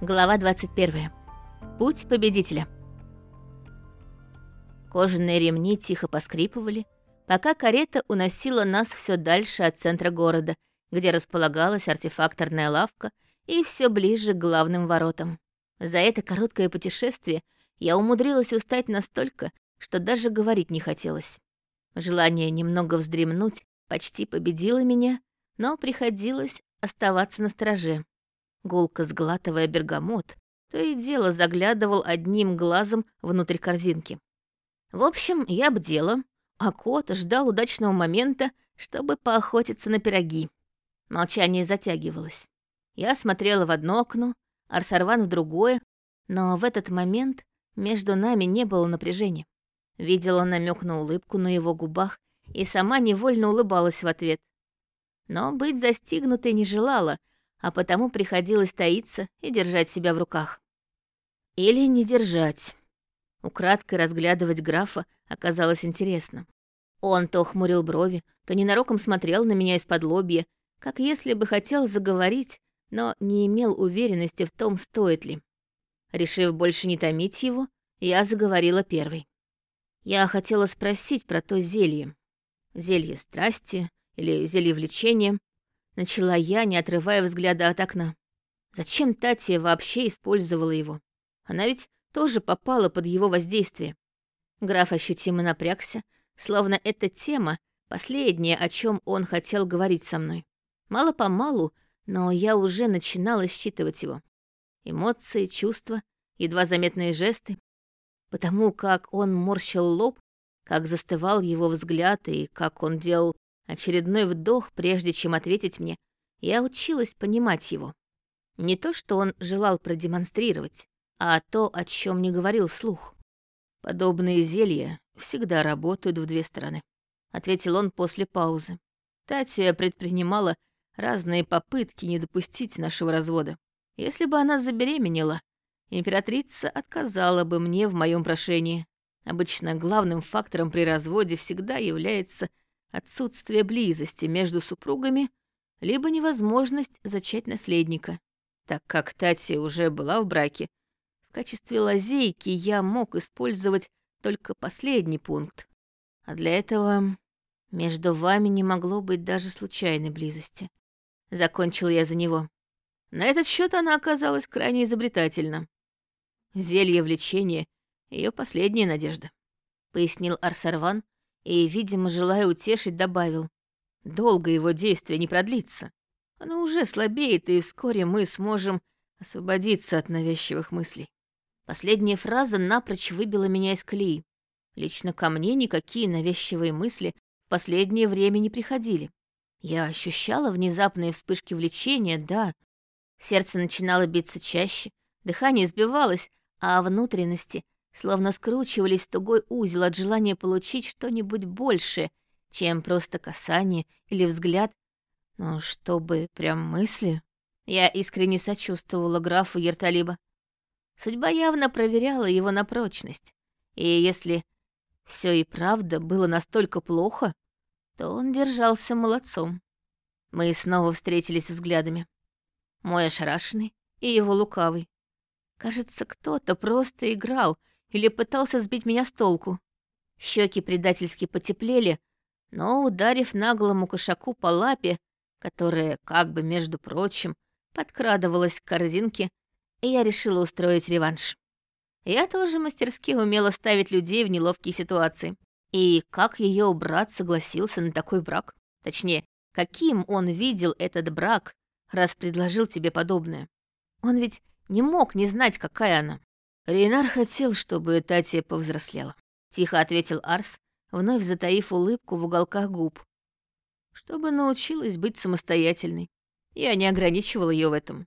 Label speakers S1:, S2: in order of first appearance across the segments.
S1: Глава 21. Путь победителя. Кожаные ремни тихо поскрипывали, пока карета уносила нас все дальше от центра города, где располагалась артефакторная лавка и все ближе к главным воротам. За это короткое путешествие я умудрилась устать настолько, что даже говорить не хотелось. Желание немного вздремнуть почти победило меня, но приходилось оставаться на стороже. Гулко сглатывая бергамот, то и дело заглядывал одним глазом внутрь корзинки. В общем, я бдела, а кот ждал удачного момента, чтобы поохотиться на пироги. Молчание затягивалось. Я смотрела в одно окно, Арсарван в другое, но в этот момент между нами не было напряжения. Видела намек на улыбку на его губах и сама невольно улыбалась в ответ. Но быть застигнутой не желала, а потому приходилось таиться и держать себя в руках. Или не держать. Украдкой разглядывать графа оказалось интересно. Он то хмурил брови, то ненароком смотрел на меня из-под лобья, как если бы хотел заговорить, но не имел уверенности в том, стоит ли. Решив больше не томить его, я заговорила первой. Я хотела спросить про то зелье. Зелье страсти или зелье влечения. Начала я, не отрывая взгляда от окна. Зачем Татья вообще использовала его? Она ведь тоже попала под его воздействие. Граф ощутимо напрягся, словно эта тема — последняя, о чем он хотел говорить со мной. Мало-помалу, но я уже начинала считывать его. Эмоции, чувства, едва заметные жесты. Потому как он морщил лоб, как застывал его взгляд и как он делал Очередной вдох, прежде чем ответить мне, я училась понимать его. Не то, что он желал продемонстрировать, а то, о чем не говорил вслух. Подобные зелья всегда работают в две стороны, ответил он после паузы. Татья предпринимала разные попытки не допустить нашего развода. Если бы она забеременела, императрица отказала бы мне в моем прошении. Обычно главным фактором при разводе всегда является отсутствие близости между супругами, либо невозможность зачать наследника. Так как Татья уже была в браке, в качестве лазейки я мог использовать только последний пункт. А для этого между вами не могло быть даже случайной близости. Закончил я за него. На этот счет она оказалась крайне изобретательна. Зелье влечения — ее последняя надежда, — пояснил Арсарван, и, видимо, желая утешить, добавил. Долго его действие не продлится. Оно уже слабеет, и вскоре мы сможем освободиться от навязчивых мыслей. Последняя фраза напрочь выбила меня из колеи. Лично ко мне никакие навязчивые мысли в последнее время не приходили. Я ощущала внезапные вспышки влечения, да. Сердце начинало биться чаще, дыхание сбивалось, а внутренности словно скручивались в тугой узел от желания получить что-нибудь большее, чем просто касание или взгляд, но чтобы прям мысли. Я искренне сочувствовала графу Ерталиба. Судьба явно проверяла его на прочность, и если все и правда было настолько плохо, то он держался молодцом. Мы снова встретились взглядами. Мой ошарашенный и его лукавый. Кажется, кто-то просто играл или пытался сбить меня с толку. Щеки предательски потеплели, но, ударив наглому кошаку по лапе, которая, как бы, между прочим, подкрадывалась к корзинке, я решила устроить реванш. Я тоже мастерски умела ставить людей в неловкие ситуации. И как ее брат согласился на такой брак? Точнее, каким он видел этот брак, раз предложил тебе подобное? Он ведь не мог не знать, какая она. Рейнар хотел, чтобы Татья повзрослела. Тихо ответил Арс, вновь затаив улыбку в уголках губ. Чтобы научилась быть самостоятельной. Я не ограничивал ее в этом.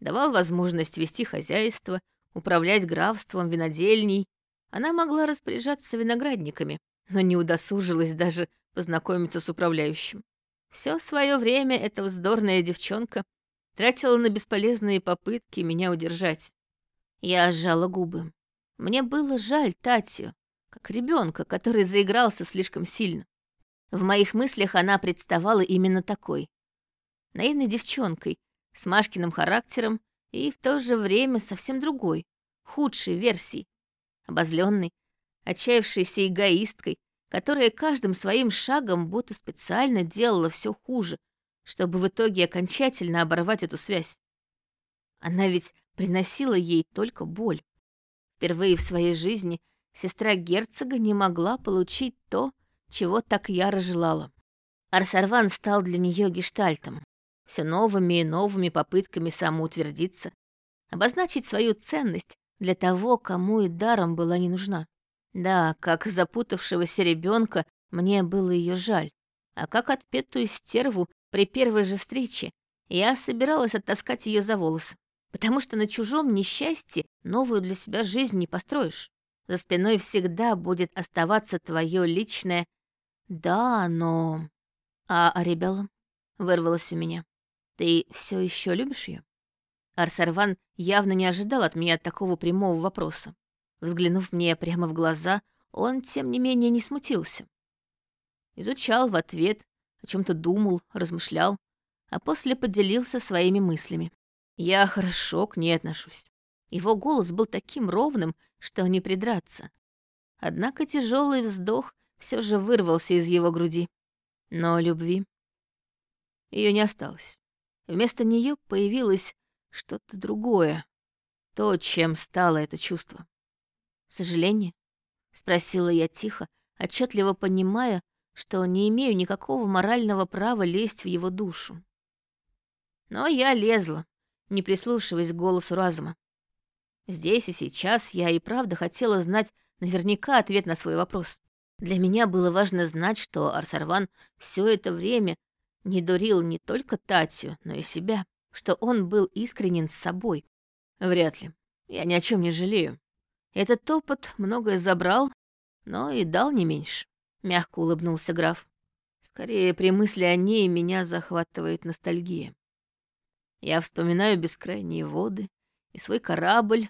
S1: Давал возможность вести хозяйство, управлять графством, винодельней. Она могла распоряжаться виноградниками, но не удосужилась даже познакомиться с управляющим. Все свое время эта вздорная девчонка тратила на бесполезные попытки меня удержать. Я сжала губы. Мне было жаль Татью, как ребенка, который заигрался слишком сильно. В моих мыслях она представала именно такой. Наивной девчонкой, с Машкиным характером и в то же время совсем другой, худшей версии. Обозленной, отчаявшейся эгоисткой, которая каждым своим шагом будто специально делала все хуже, чтобы в итоге окончательно оборвать эту связь. Она ведь приносила ей только боль. Впервые в своей жизни сестра герцога не могла получить то, чего так яро желала. Арсарван стал для нее гештальтом, все новыми и новыми попытками самоутвердиться, обозначить свою ценность для того, кому и даром была не нужна. Да, как запутавшегося ребенка мне было ее жаль, а как отпетую стерву при первой же встрече я собиралась оттаскать ее за волосы, потому что на чужом несчастье новую для себя жизнь не построишь. За спиной всегда будет оставаться твое личное «да, но...» «А Арибелла?» — вырвалось у меня. «Ты все еще любишь ее? Арсарван явно не ожидал от меня такого прямого вопроса. Взглянув мне прямо в глаза, он, тем не менее, не смутился. Изучал в ответ, о чем то думал, размышлял, а после поделился своими мыслями. Я хорошо к ней отношусь. Его голос был таким ровным, что не придраться. Однако тяжелый вздох все же вырвался из его груди. Но любви ее не осталось. Вместо нее появилось что-то другое, то, чем стало это чувство. «Сожаление?» — спросила я тихо, отчетливо понимая, что не имею никакого морального права лезть в его душу. Но я лезла, не прислушиваясь к голосу разума. Здесь и сейчас я и правда хотела знать наверняка ответ на свой вопрос. Для меня было важно знать, что Арсарван все это время не дурил не только Татью, но и себя, что он был искренен с собой. Вряд ли. Я ни о чем не жалею. Этот опыт многое забрал, но и дал не меньше. Мягко улыбнулся граф. Скорее, при мысли о ней меня захватывает ностальгия. Я вспоминаю бескрайние воды и свой корабль,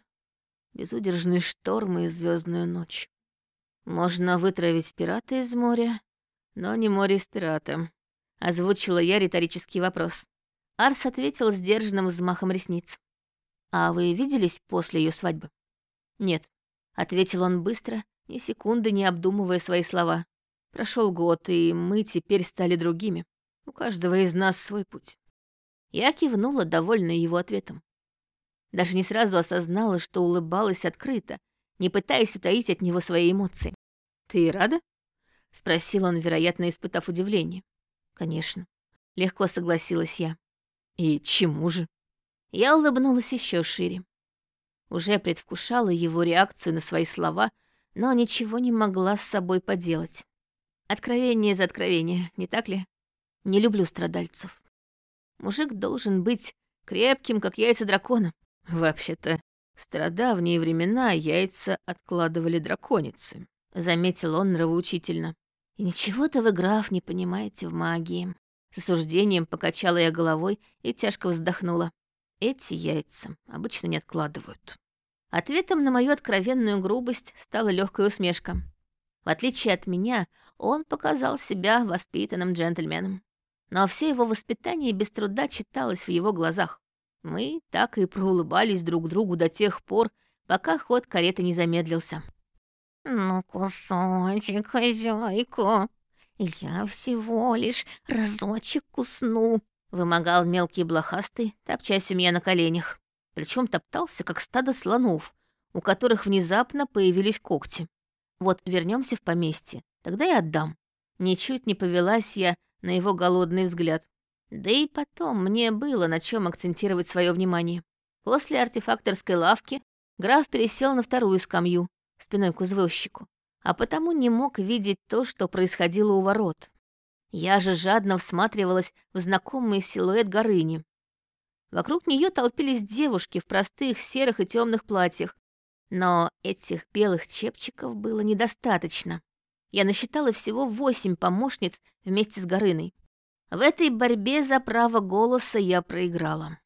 S1: безудержные штормы и звездную ночь. Можно вытравить пирата из моря, но не море из пирата. Озвучила я риторический вопрос. Арс ответил сдержанным взмахом ресниц. «А вы виделись после ее свадьбы?» «Нет», — ответил он быстро, ни секунды не обдумывая свои слова. Прошел год, и мы теперь стали другими. У каждого из нас свой путь. Я кивнула, довольная его ответом. Даже не сразу осознала, что улыбалась открыто, не пытаясь утаить от него свои эмоции. «Ты рада?» — спросил он, вероятно, испытав удивление. «Конечно». Легко согласилась я. «И чему же?» Я улыбнулась еще шире. Уже предвкушала его реакцию на свои слова, но ничего не могла с собой поделать. Откровение за откровение, не так ли? Не люблю страдальцев. Мужик должен быть крепким, как яйца дракона. Вообще-то, в стародавние времена яйца откладывали драконицы, заметил он нравоучительно. И ничего-то вы, граф, не понимаете в магии. С осуждением покачала я головой и тяжко вздохнула. Эти яйца обычно не откладывают. Ответом на мою откровенную грубость стала легкая усмешка. В отличие от меня, он показал себя воспитанным джентльменом но все его воспитание без труда читалось в его глазах. Мы так и проулыбались друг другу до тех пор, пока ход кареты не замедлился. «Ну, кусочек, хозяйку, я всего лишь разочек кусну», — вымогал мелкий блохастый, топчась у меня на коленях. Причем топтался, как стадо слонов, у которых внезапно появились когти. Вот вернемся в поместье, тогда и отдам. Ничуть не повелась я на его голодный взгляд. Да и потом мне было на чем акцентировать свое внимание. После артефакторской лавки граф пересел на вторую скамью, спиной к извозчику, а потому не мог видеть то, что происходило у ворот. Я же жадно всматривалась в знакомый силуэт Горыни. Вокруг нее толпились девушки в простых серых и темных платьях, но этих белых чепчиков было недостаточно. Я насчитала всего восемь помощниц вместе с Горыной. В этой борьбе за право голоса я проиграла.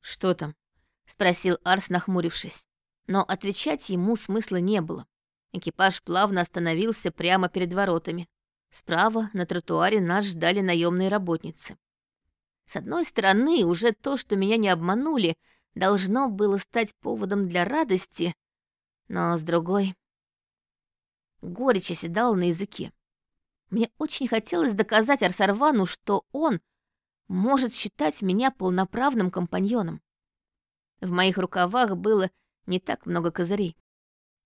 S1: «Что там?» — спросил Арс, нахмурившись. Но отвечать ему смысла не было. Экипаж плавно остановился прямо перед воротами. Справа на тротуаре нас ждали наемные работницы. С одной стороны, уже то, что меня не обманули, должно было стать поводом для радости, но с другой... Горечь оседала на языке. Мне очень хотелось доказать Арсарвану, что он может считать меня полноправным компаньоном. В моих рукавах было не так много козырей.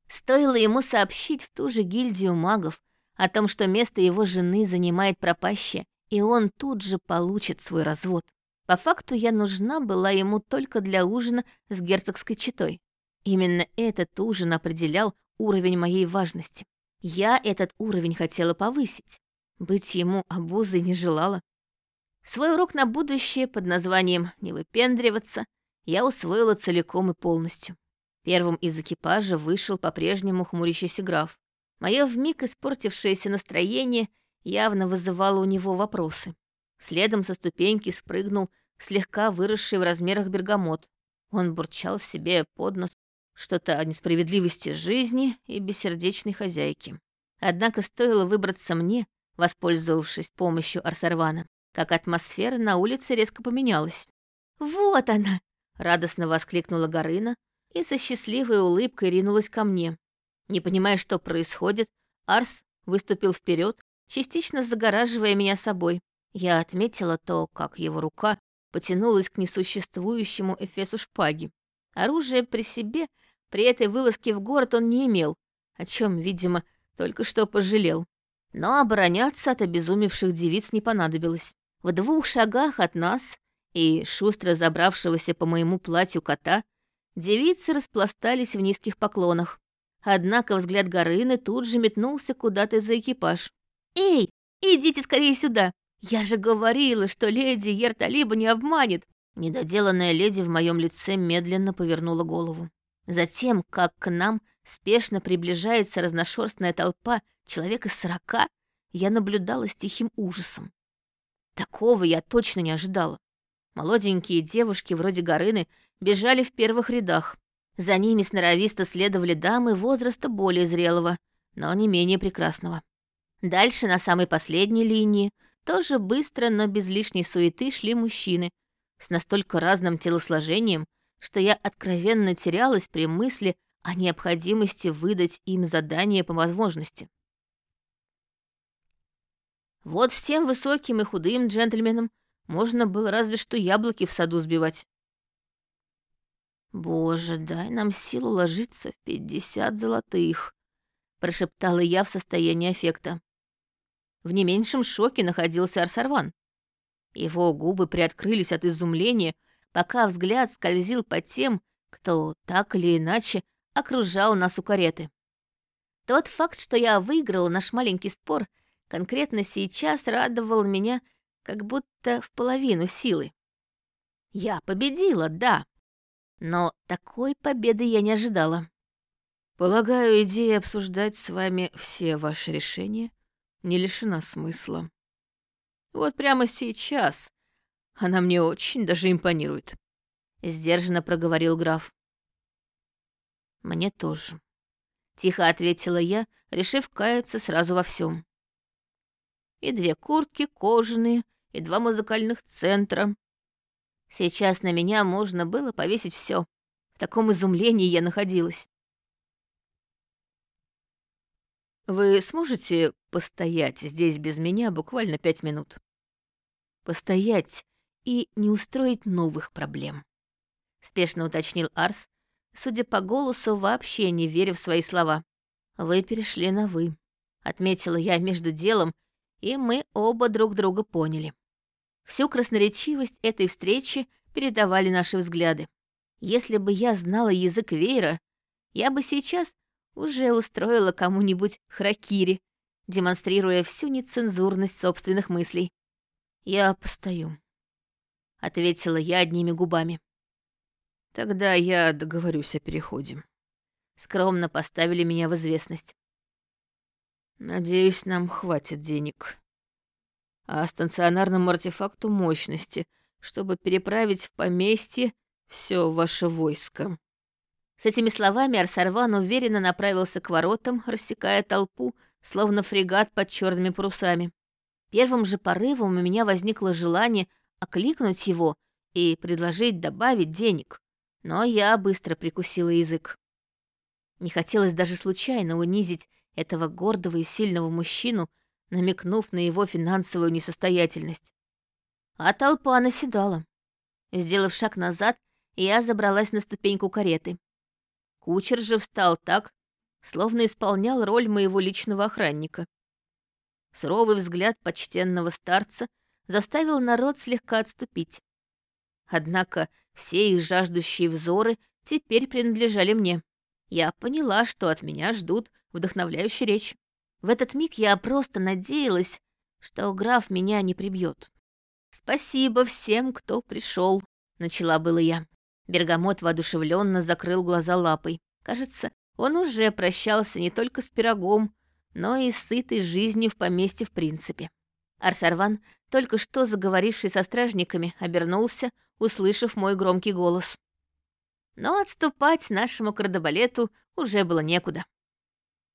S1: Стоило ему сообщить в ту же гильдию магов о том, что место его жены занимает пропащее, и он тут же получит свой развод. По факту я нужна была ему только для ужина с герцогской четой. Именно этот ужин определял уровень моей важности. Я этот уровень хотела повысить. Быть ему обузой не желала. Свой урок на будущее под названием «Не выпендриваться» я усвоила целиком и полностью. Первым из экипажа вышел по-прежнему хмурящийся граф. Мое вмиг испортившееся настроение явно вызывало у него вопросы. Следом со ступеньки спрыгнул слегка выросший в размерах бергамот. Он бурчал себе под нос что-то о несправедливости жизни и бессердечной хозяйке. Однако стоило выбраться мне, воспользовавшись помощью Арсарвана, как атмосфера на улице резко поменялась. «Вот она!» — радостно воскликнула Горына и со счастливой улыбкой ринулась ко мне. Не понимая, что происходит, Арс выступил вперед, частично загораживая меня собой. Я отметила то, как его рука потянулась к несуществующему эфесу шпаги. Оружие при себе при этой вылазке в город он не имел, о чем, видимо, только что пожалел. Но обороняться от обезумевших девиц не понадобилось. В двух шагах от нас и шустро забравшегося по моему платью кота девицы распластались в низких поклонах. Однако взгляд Горыны тут же метнулся куда-то за экипаж. «Эй, идите скорее сюда! Я же говорила, что леди Ерталиба не обманет!» Недоделанная леди в моем лице медленно повернула голову. Затем, как к нам спешно приближается разношерстная толпа человек из сорока, я наблюдала с тихим ужасом. Такого я точно не ожидала. Молоденькие девушки вроде Горыны бежали в первых рядах. За ними сноровисто следовали дамы возраста более зрелого, но не менее прекрасного. Дальше, на самой последней линии, тоже быстро, но без лишней суеты шли мужчины с настолько разным телосложением, что я откровенно терялась при мысли о необходимости выдать им задание по возможности. Вот с тем высоким и худым джентльменом можно было разве что яблоки в саду сбивать. «Боже, дай нам силу ложиться в пятьдесят золотых», — прошептала я в состоянии аффекта. В не меньшем шоке находился Арсарван. Его губы приоткрылись от изумления, пока взгляд скользил по тем, кто так или иначе окружал нас у кареты. Тот факт, что я выиграла наш маленький спор, конкретно сейчас радовал меня как будто в половину силы. Я победила, да, но такой победы я не ожидала. Полагаю, идея обсуждать с вами все ваши решения не лишена смысла. Вот прямо сейчас она мне очень даже импонирует», — сдержанно проговорил граф. «Мне тоже», — тихо ответила я, решив каяться сразу во всем. И две куртки кожаные, и два музыкальных центра. Сейчас на меня можно было повесить все. В таком изумлении я находилась. «Вы сможете постоять здесь без меня буквально пять минут?» «Постоять и не устроить новых проблем», — спешно уточнил Арс, судя по голосу, вообще не веря в свои слова. «Вы перешли на «вы», — отметила я между делом, и мы оба друг друга поняли. Всю красноречивость этой встречи передавали наши взгляды. Если бы я знала язык веера, я бы сейчас уже устроила кому-нибудь хракири, демонстрируя всю нецензурность собственных мыслей. Я постою, — ответила я одними губами. «Тогда я договорюсь о переходе». Скромно поставили меня в известность. «Надеюсь, нам хватит денег. А станционарному артефакту мощности, чтобы переправить в поместье все ваше войско». С этими словами Арсарван уверенно направился к воротам, рассекая толпу, словно фрегат под черными парусами. Первым же порывом у меня возникло желание окликнуть его и предложить добавить денег. Но я быстро прикусила язык. Не хотелось даже случайно унизить этого гордого и сильного мужчину, намекнув на его финансовую несостоятельность. А толпа наседала. Сделав шаг назад, я забралась на ступеньку кареты. Кучер же встал так, словно исполнял роль моего личного охранника. Суровый взгляд почтенного старца заставил народ слегка отступить. Однако все их жаждущие взоры теперь принадлежали мне. Я поняла, что от меня ждут вдохновляющей речь. В этот миг я просто надеялась, что граф меня не прибьет. «Спасибо всем, кто пришел», — начала было я. Бергамот воодушевленно закрыл глаза лапой. Кажется, он уже прощался не только с пирогом, но и с сытой жизнью в поместье в принципе. Арсарван, только что заговоривший со стражниками, обернулся, услышав мой громкий голос. Но отступать нашему кардебалету уже было некуда.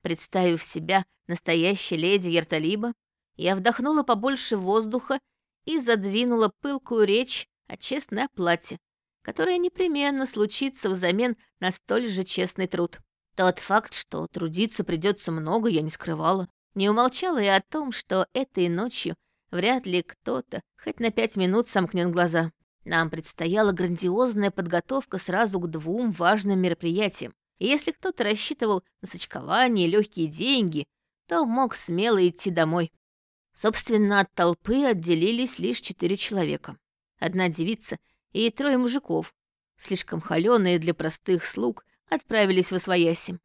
S1: Представив себя настоящей леди Ерталиба, я вдохнула побольше воздуха и задвинула пылкую речь о честной оплате, которая непременно случится взамен на столь же честный труд. Тот факт, что трудиться придется много, я не скрывала. Не умолчала и о том, что этой ночью вряд ли кто-то хоть на пять минут сомкнет глаза. Нам предстояла грандиозная подготовка сразу к двум важным мероприятиям. И если кто-то рассчитывал на сочкование легкие деньги, то мог смело идти домой. Собственно, от толпы отделились лишь четыре человека. Одна девица и трое мужиков, слишком холёные для простых слуг, отправились в Освояси.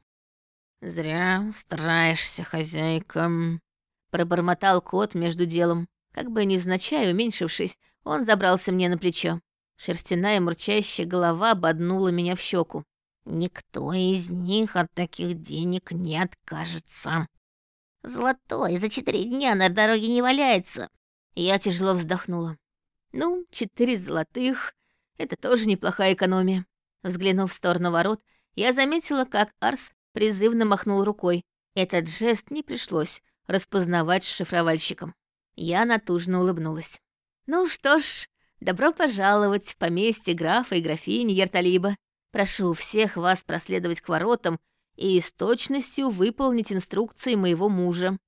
S1: «Зря стараешься, хозяйка», — пробормотал кот между делом. Как бы невзначай уменьшившись, он забрался мне на плечо. Шерстяная мурчащая голова боднула меня в щеку. «Никто из них от таких денег не откажется. Золотой за четыре дня на дороге не валяется». Я тяжело вздохнула. «Ну, четыре золотых — это тоже неплохая экономия». Взглянув в сторону ворот, я заметила, как Арс призывно махнул рукой. Этот жест не пришлось распознавать шифровальщиком. Я натужно улыбнулась. «Ну что ж, добро пожаловать в поместье графа и графини Ерталиба. Прошу всех вас проследовать к воротам и с точностью выполнить инструкции моего мужа.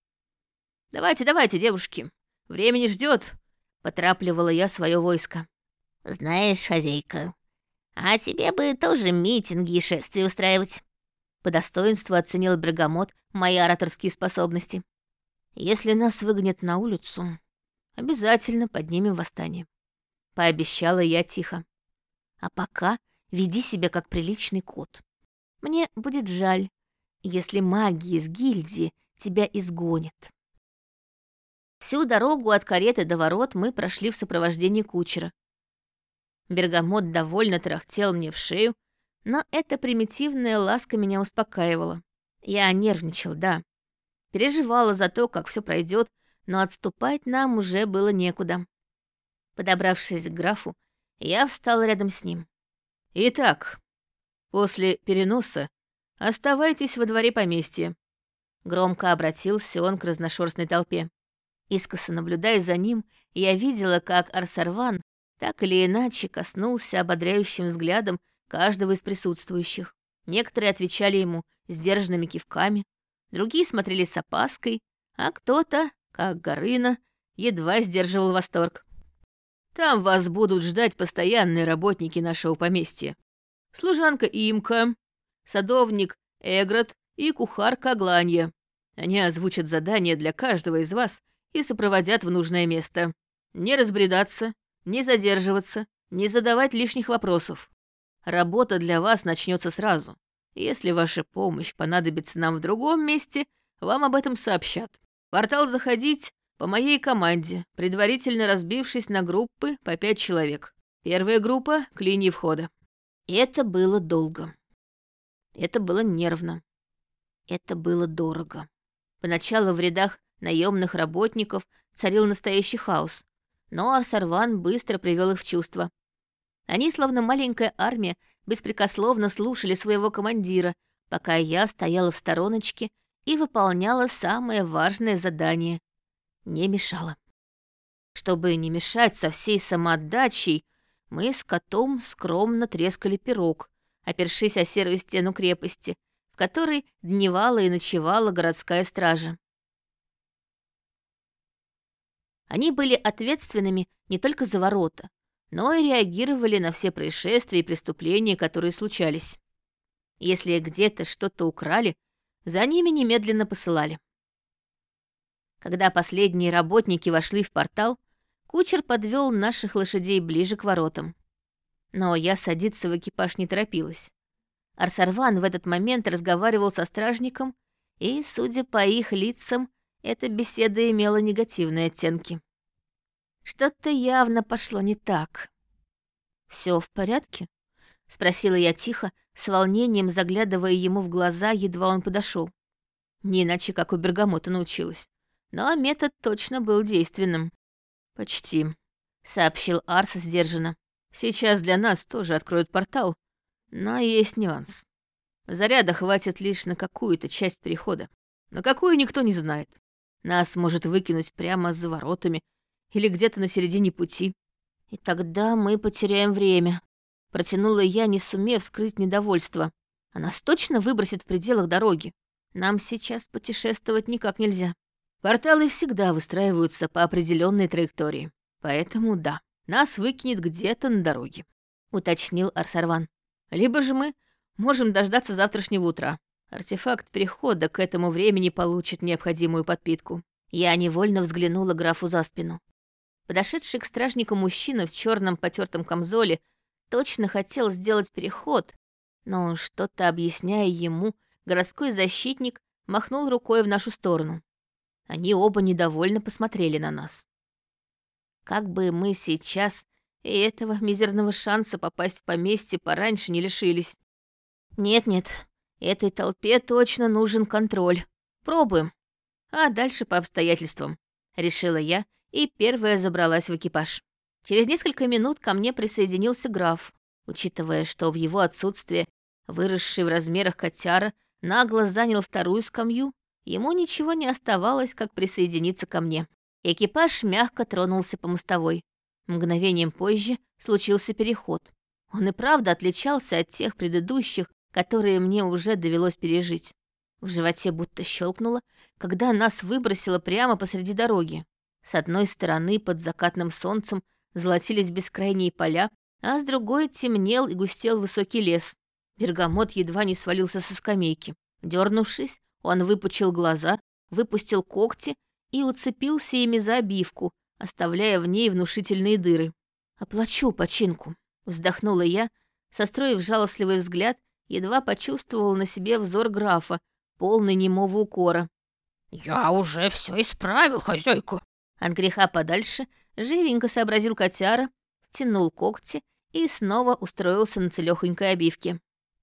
S1: Давайте, давайте, девушки, время не ждет, потрапливала я свое войско. Знаешь, хозяйка, а тебе бы тоже митинги и шествия устраивать. По достоинству оценил Брагомот мои ораторские способности. Если нас выгонят на улицу, Обязательно поднимем восстание. Пообещала я тихо. А пока веди себя как приличный кот. Мне будет жаль, если маги из гильдии тебя изгонят. Всю дорогу от кареты до ворот мы прошли в сопровождении кучера. Бергамот довольно трахтел мне в шею, но эта примитивная ласка меня успокаивала. Я нервничал, да. Переживала за то, как все пройдет, но отступать нам уже было некуда. Подобравшись к графу, я встал рядом с ним. «Итак, после переноса оставайтесь во дворе поместья», — громко обратился он к разношерстной толпе. Искоса наблюдая за ним, я видела, как Арсарван так или иначе коснулся ободряющим взглядом каждого из присутствующих. Некоторые отвечали ему сдержанными кивками, другие смотрели с опаской, а кто-то как Горына едва сдерживал восторг. «Там вас будут ждать постоянные работники нашего поместья. Служанка Имка, садовник Эгрот и кухарка Агланья. Они озвучат задания для каждого из вас и сопроводят в нужное место. Не разбредаться, не задерживаться, не задавать лишних вопросов. Работа для вас начнется сразу. Если ваша помощь понадобится нам в другом месте, вам об этом сообщат портал заходить по моей команде, предварительно разбившись на группы по пять человек. Первая группа — к линии входа. Это было долго. Это было нервно. Это было дорого. Поначалу в рядах наемных работников царил настоящий хаос, но Арсарван быстро привел их в чувство. Они, словно маленькая армия, беспрекословно слушали своего командира, пока я стояла в стороночке и выполняла самое важное задание — не мешала. Чтобы не мешать со всей самоотдачей, Мы с котом скромно трескали пирог, опершись о серую стену крепости, в которой дневала и ночевала городская стража. Они были ответственными не только за ворота, но и реагировали на все происшествия и преступления, которые случались. Если где-то что-то украли, за ними немедленно посылали. Когда последние работники вошли в портал, кучер подвел наших лошадей ближе к воротам. Но я садиться в экипаж не торопилась. Арсарван в этот момент разговаривал со стражником, и, судя по их лицам, эта беседа имела негативные оттенки. Что-то явно пошло не так. Все в порядке?» — спросила я тихо, с волнением заглядывая ему в глаза, едва он подошел. Не иначе, как у бергамота научилась. Но метод точно был действенным. «Почти», — сообщил Арс сдержанно. «Сейчас для нас тоже откроют портал, но есть нюанс. Заряда хватит лишь на какую-то часть перехода. На какую никто не знает. Нас может выкинуть прямо за воротами или где-то на середине пути. И тогда мы потеряем время. Протянула я, не сумев скрыть недовольство. А нас точно выбросит в пределах дороги. Нам сейчас путешествовать никак нельзя. Порталы всегда выстраиваются по определенной траектории. Поэтому да, нас выкинет где-то на дороге», — уточнил Арсарван. «Либо же мы можем дождаться завтрашнего утра. Артефакт перехода к этому времени получит необходимую подпитку». Я невольно взглянула графу за спину. Подошедший к стражнику мужчина в черном потертом камзоле точно хотел сделать переход, но что-то объясняя ему, городской защитник махнул рукой в нашу сторону. Они оба недовольно посмотрели на нас. Как бы мы сейчас и этого мизерного шанса попасть в поместье пораньше не лишились. Нет-нет, этой толпе точно нужен контроль. Пробуем. А дальше по обстоятельствам, решила я и первая забралась в экипаж. Через несколько минут ко мне присоединился граф, учитывая, что в его отсутствие выросший в размерах котяра нагло занял вторую скамью, Ему ничего не оставалось, как присоединиться ко мне. Экипаж мягко тронулся по мостовой. Мгновением позже случился переход. Он и правда отличался от тех предыдущих, которые мне уже довелось пережить. В животе будто щелкнуло, когда нас выбросило прямо посреди дороги. С одной стороны под закатным солнцем золотились бескрайние поля, а с другой темнел и густел высокий лес. Бергамот едва не свалился со скамейки. Дернувшись, он выпучил глаза, выпустил когти и уцепился ими за обивку, оставляя в ней внушительные дыры. «Оплачу починку», — вздохнула я, состроив жалостливый взгляд, едва почувствовала на себе взор графа, полный немого укора.
S2: «Я уже все исправил, хозяйку!»
S1: От греха подальше живенько сообразил котяра, тянул когти и снова устроился на целёхонькой обивке.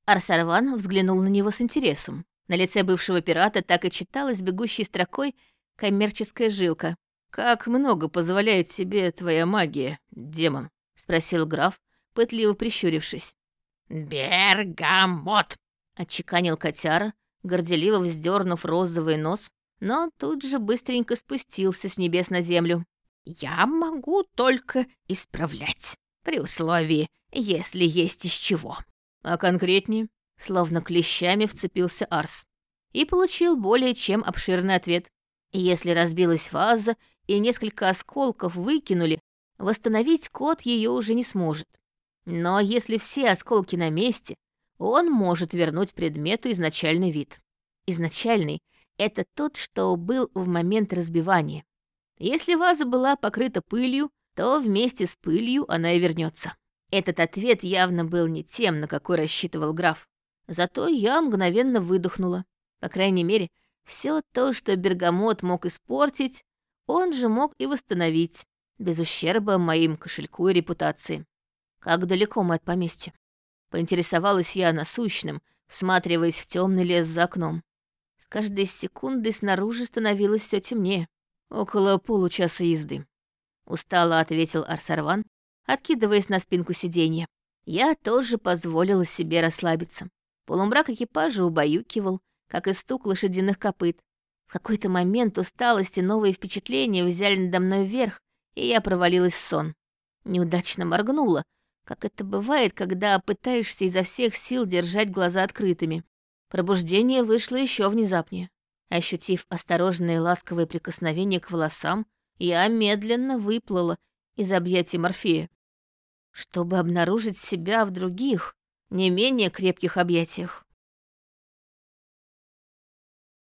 S1: Арсарван взглянул на него с интересом. На лице бывшего пирата так и читалась бегущей строкой коммерческая жилка. «Как много позволяет себе твоя магия, демон?» — спросил граф, пытливо прищурившись.
S2: «Бергамот!»
S1: — отчеканил котяра, горделиво вздернув розовый нос, но тут же быстренько спустился с небес на землю.
S2: «Я могу только исправлять, при условии, если есть из чего».
S1: «А конкретнее?» Словно клещами вцепился Арс. И получил более чем обширный ответ. Если разбилась ваза и несколько осколков выкинули, восстановить кот ее уже не сможет. Но если все осколки на месте, он может вернуть предмету изначальный вид. Изначальный — это тот, что был в момент разбивания. Если ваза была покрыта пылью, то вместе с пылью она и вернется. Этот ответ явно был не тем, на какой рассчитывал граф. Зато я мгновенно выдохнула. По крайней мере, все то, что бергамот мог испортить, он же мог и восстановить, без ущерба моим кошельку и репутации. Как далеко мы от поместья? Поинтересовалась я насущным, всматриваясь в темный лес за окном. Каждой секундой снаружи становилось все темнее. Около получаса езды. Устало ответил Арсарван, откидываясь на спинку сиденья. Я тоже позволила себе расслабиться. Полумрак экипажа убаюкивал, как и стук лошадиных копыт. В какой-то момент усталость и новые впечатления взяли надо мной вверх, и я провалилась в сон. Неудачно моргнула, как это бывает, когда пытаешься изо всех сил держать глаза открытыми. Пробуждение вышло еще внезапнее. Ощутив осторожные ласковые прикосновения к волосам, я медленно выплыла из объятий Морфея, чтобы обнаружить себя в других, не менее крепких объятиях.